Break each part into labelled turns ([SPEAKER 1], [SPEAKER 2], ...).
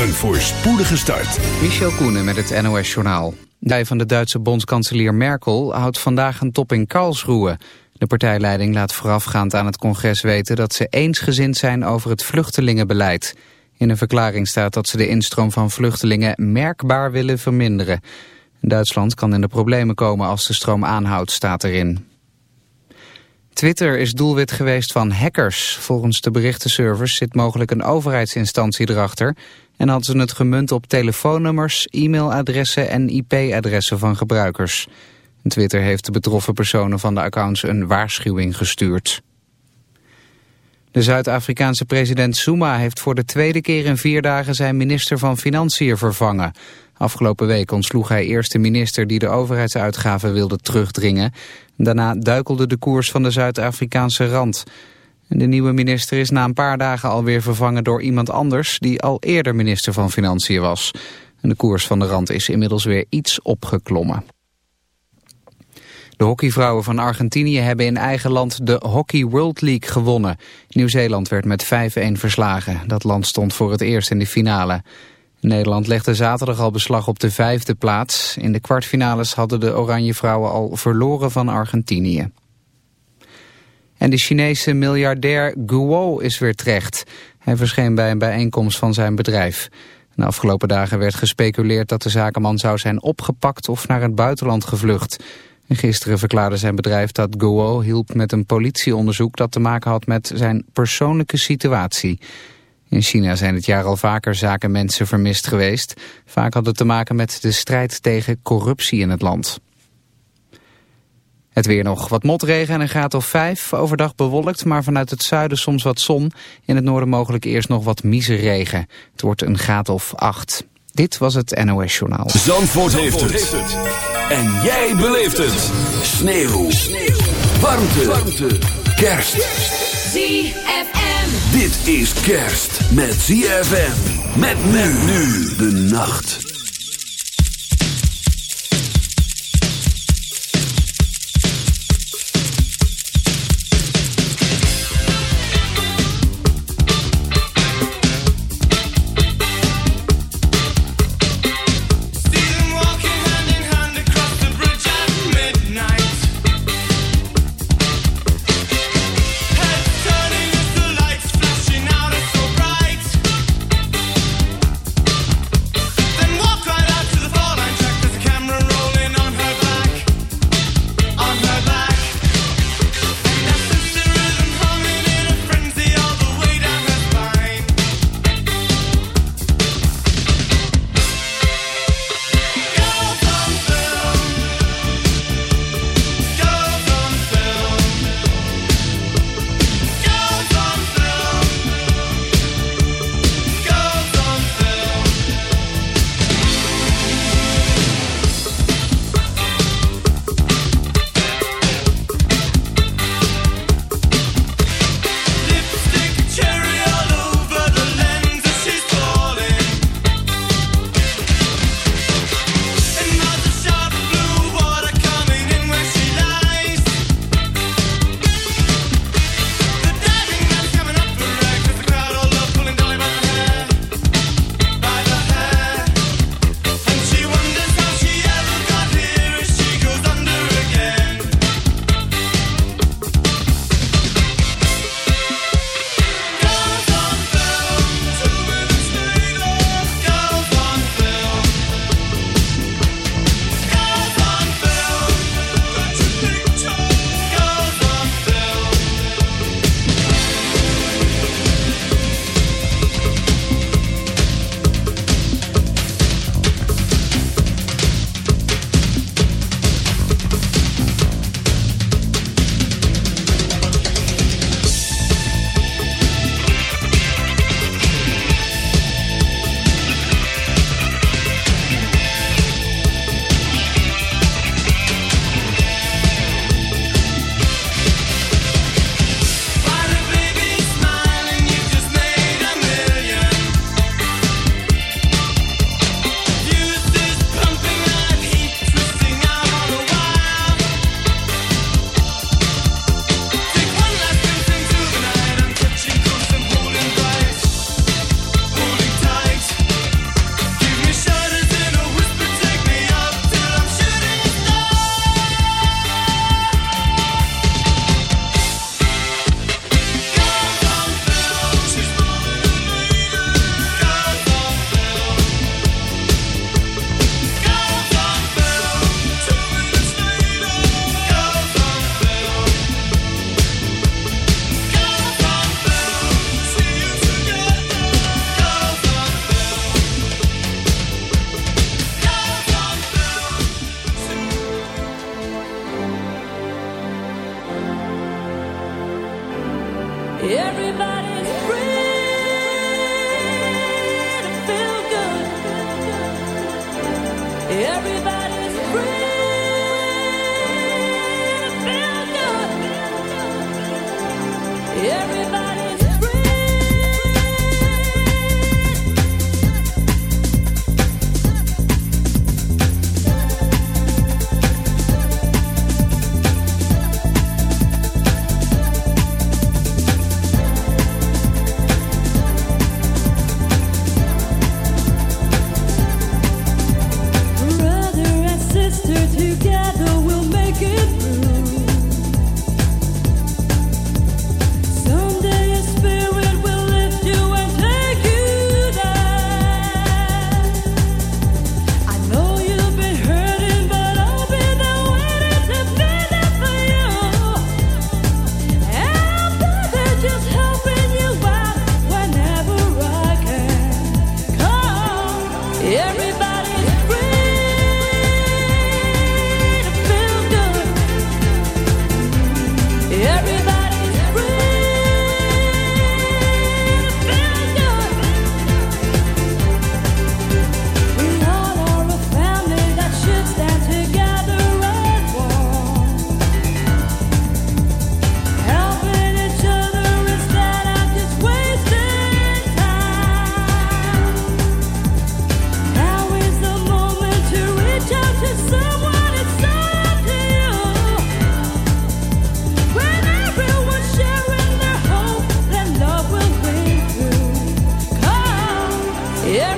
[SPEAKER 1] Een voorspoedige start.
[SPEAKER 2] Michel Koenen met het NOS-journaal. De van de Duitse bondskanselier Merkel houdt vandaag een top in Karlsruhe. De partijleiding laat voorafgaand aan het congres weten dat ze eensgezind zijn over het vluchtelingenbeleid. In een verklaring staat dat ze de instroom van vluchtelingen merkbaar willen verminderen. Duitsland kan in de problemen komen als de stroom aanhoudt, staat erin. Twitter is doelwit geweest van hackers. Volgens de berichtenservice zit mogelijk een overheidsinstantie erachter... en hadden ze het gemunt op telefoonnummers, e-mailadressen en IP-adressen van gebruikers. Twitter heeft de betroffen personen van de accounts een waarschuwing gestuurd. De Zuid-Afrikaanse president Zuma heeft voor de tweede keer in vier dagen zijn minister van Financiën vervangen. Afgelopen week ontsloeg hij eerst de minister die de overheidsuitgaven wilde terugdringen. Daarna duikelde de koers van de Zuid-Afrikaanse rand. De nieuwe minister is na een paar dagen alweer vervangen door iemand anders die al eerder minister van Financiën was. De koers van de rand is inmiddels weer iets opgeklommen. De hockeyvrouwen van Argentinië hebben in eigen land de Hockey World League gewonnen. Nieuw-Zeeland werd met 5-1 verslagen. Dat land stond voor het eerst in de finale. Nederland legde zaterdag al beslag op de vijfde plaats. In de kwartfinales hadden de Oranje Vrouwen al verloren van Argentinië. En de Chinese miljardair Guo is weer terecht. Hij verscheen bij een bijeenkomst van zijn bedrijf. De afgelopen dagen werd gespeculeerd dat de zakenman zou zijn opgepakt of naar het buitenland gevlucht. gisteren verklaarde zijn bedrijf dat Guo hielp met een politieonderzoek dat te maken had met zijn persoonlijke situatie. In China zijn het jaar al vaker zaken mensen vermist geweest. Vaak had het te maken met de strijd tegen corruptie in het land. Het weer nog wat motregen en een graad of 5. Overdag bewolkt, maar vanuit het zuiden soms wat zon. In het noorden mogelijk eerst nog wat regen. Het wordt een graad of 8. Dit was het NOS Journaal.
[SPEAKER 1] Zandvoort, heeft, het. En jij beleeft het. Sneeuw. Sneeuw. Warmte. Warmte. Kerst.
[SPEAKER 3] ZFM.
[SPEAKER 1] Dit is kerst met ZFM. Met men nu de nacht.
[SPEAKER 4] Everybody's free.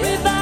[SPEAKER 5] everybody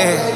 [SPEAKER 6] que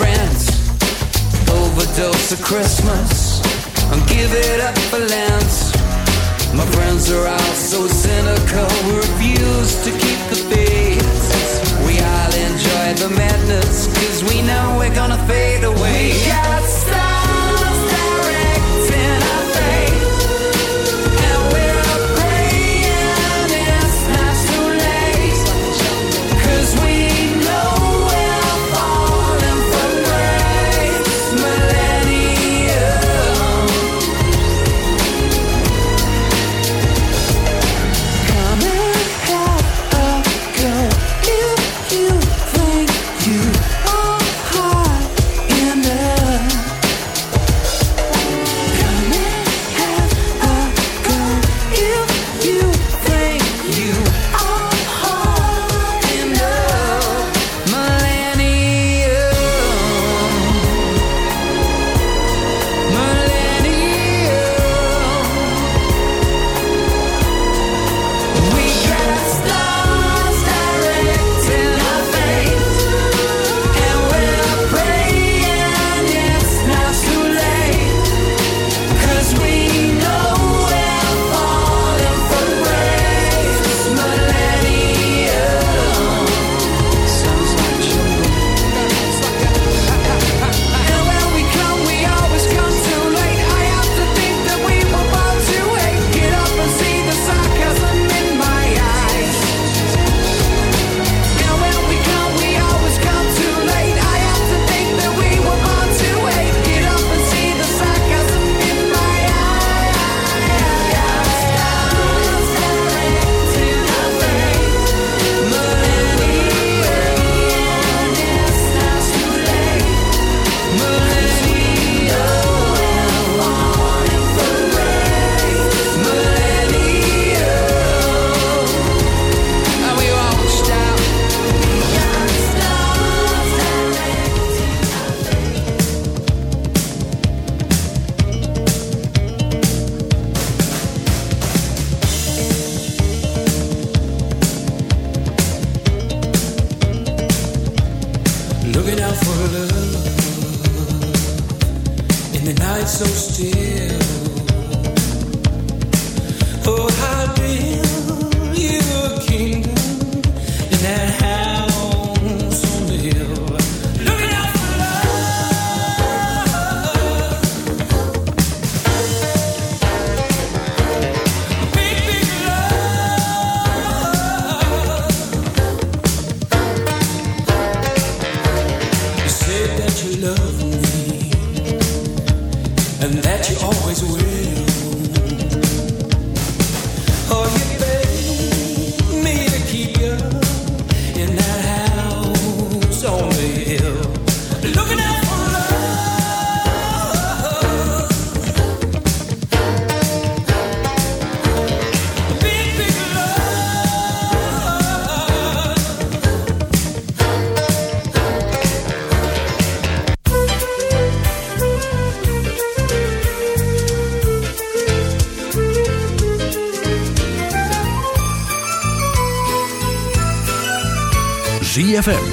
[SPEAKER 6] brands. Overdose of Christmas. I'm it up for Lent. My friends are all so cynical. We refuse to keep the faith. We all enjoy the madness. Cause we know we're gonna fade away. We got